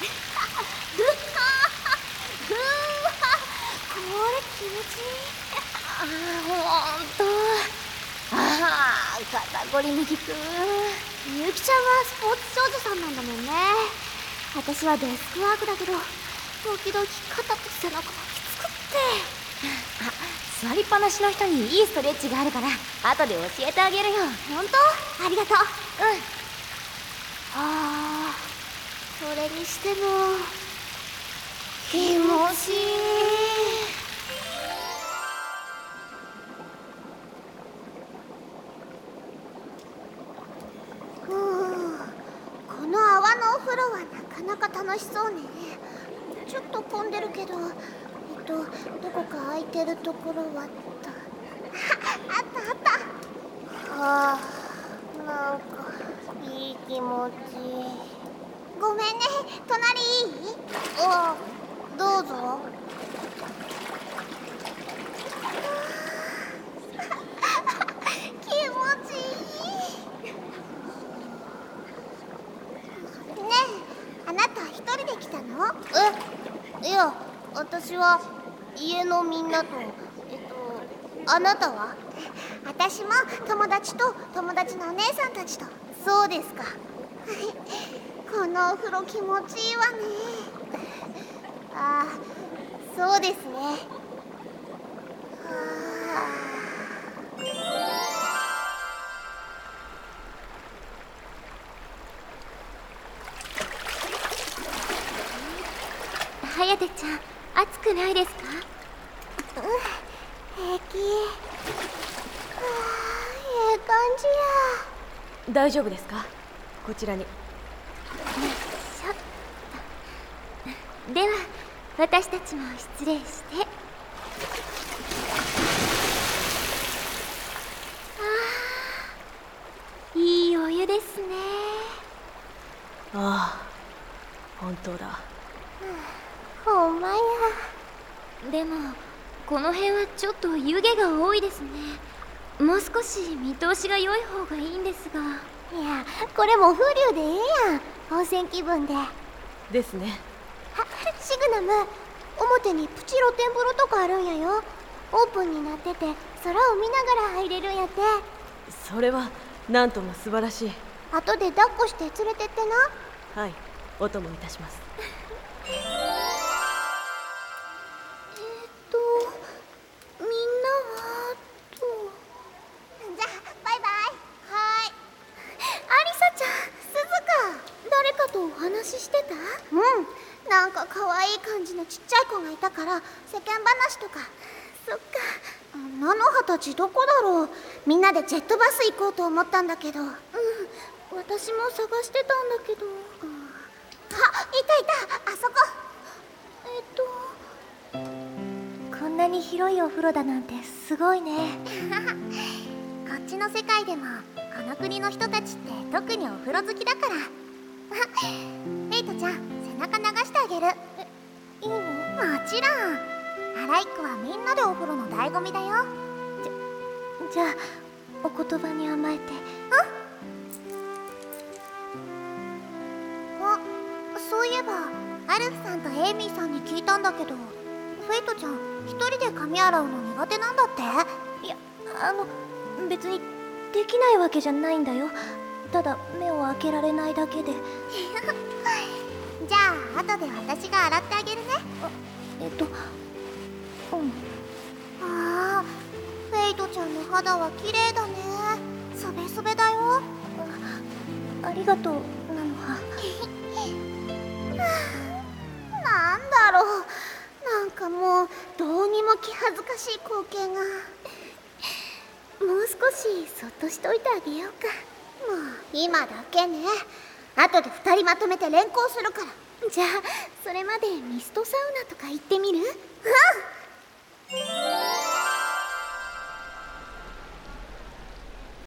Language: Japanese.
ルカ、ルカ…うわ、これ気持ちいい。ああ、本当。ああ肩こりに効くみゆきちゃんはスポーツ少女さんなんだもんね私はデスクワークだけど時々肩と背中がきつくってあ座りっぱなしの人にいいストレッチがあるから後で教えてあげるよ本当ありがとううんああそれにしても気持ちいい。ふうこの泡のお風呂はなかなか楽しそうね。ちょっと混んでるけどえっとどこか空いてるところはあっとあった あった。はあなんかいい気持ち。いいごめんね隣いい。あどうぞ。気持ちいい。ねえあなた一人で来たの？えいや私は家の。みんなとえっとあなたは？私も友達と友達のお姉さんたちと。そうですか。このお風呂気持ちいいわね。ああそうですね。ははやてちゃん暑くないですか？あうん平気。はあええ感じや。大丈夫ですか？こちらに。では私たちも失礼して。ああいいお湯ですね。ああ本当だ。ほんまや。でもこの辺はちょっと湯気が多いですね。もう少し見通しが良い方がいいんですがいやこれも風流でええやん。温泉気分で。あですね。シグナム表にプチ露天風呂とかあるんやよ。オープンになってて空を見ながら入れるんやって。それはなんとも素晴らしい。後で抱っこして連れてってな。はいお供いたします なんか可愛い感じのちっちゃい子がいたから世間話とか。そっか。菜の葉たちどこだろう。みんなでジェットバス行こうと思ったんだけど。うん。私も探してたんだけど、あいたいた。あそこ。えっと。こんなに広いお風呂だなんてすごいね。こっちの世界でもこの国の人たちって特にお風呂好きだから背中流してあげる。えいいの？もちろん。洗いっこはみんなでお風呂の醍醐味だよ。じゃじゃあお言葉に甘えて。あそういえばアルフさんとエイミーさんに聞いたんだけどフェイトちゃん一人で髪洗うの苦手なんだって？いやあの別にできないわけじゃないんだよ。ただ目を開けられないだけで じゃあ後で私が洗ってあげるね。えっとうん。ああフェイトちゃんの肌は綺麗だね。そべそべだよ。ありがとうなのは。なんだろう。なんかもうどうにも気恥ずかしい光景が。もう少しそっとしといてあげようか。もう今だけね後で2人まとめて連行するから。じゃあそれまでミストサウナとか行ってみる？うん